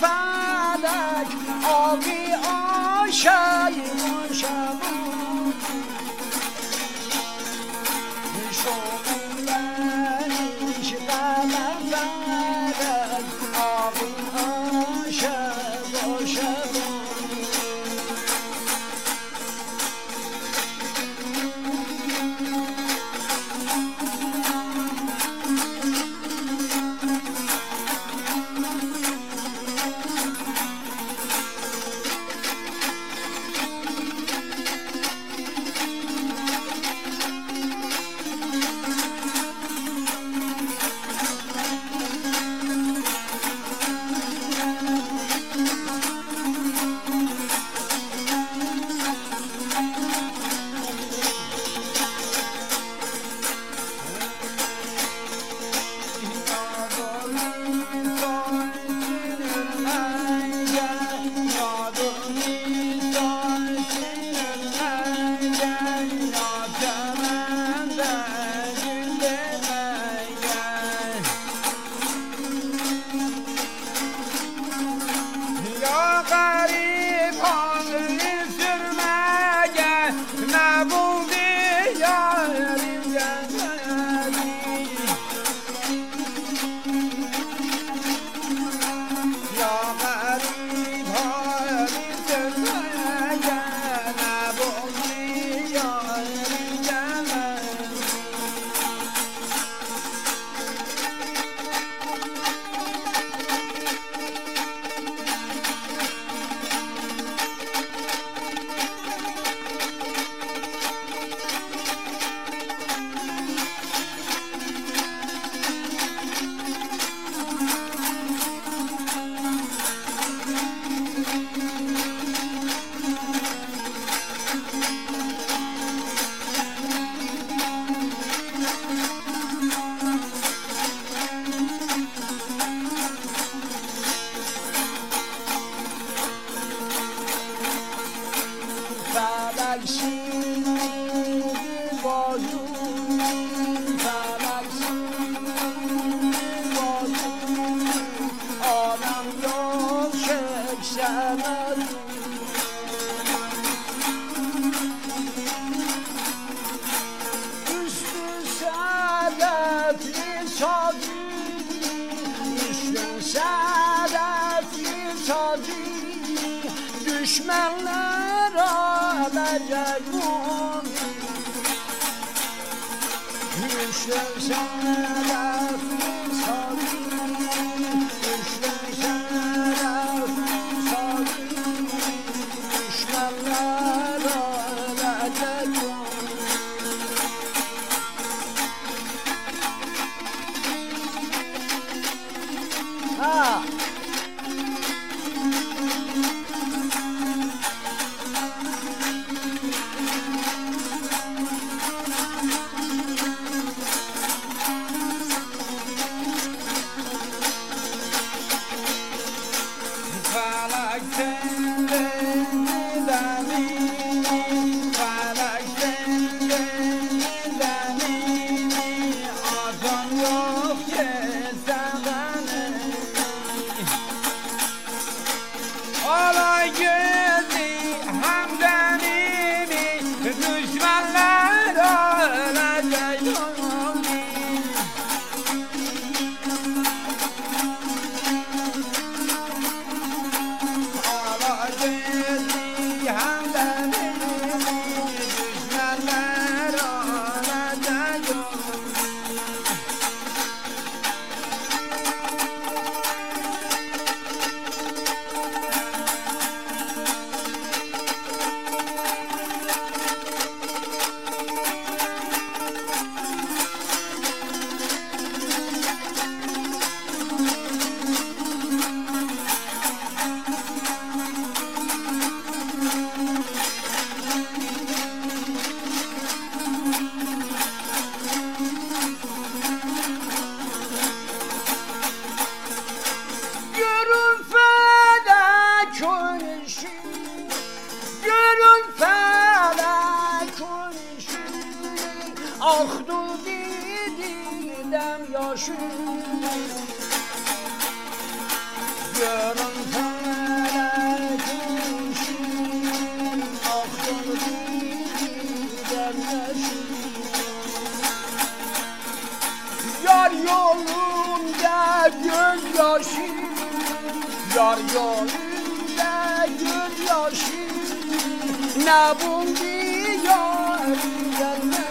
فلک آبی آشای your body. Düşmanlar alacak bunu Yar yolunda gözyaşı Yar yolunda gözyaşı Ne buldu yar gelmez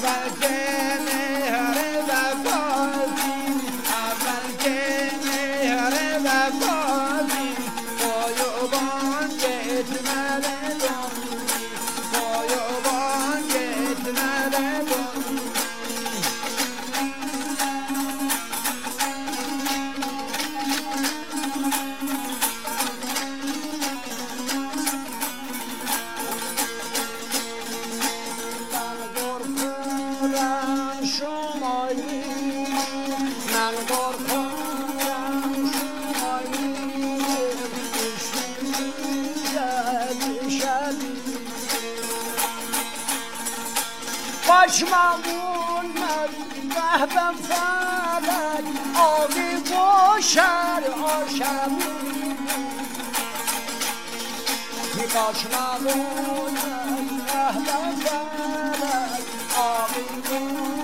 vai ver. پشممون من وهبم فلک. آبی و شر آشم بی پشممون من وهبم فلک. آبی و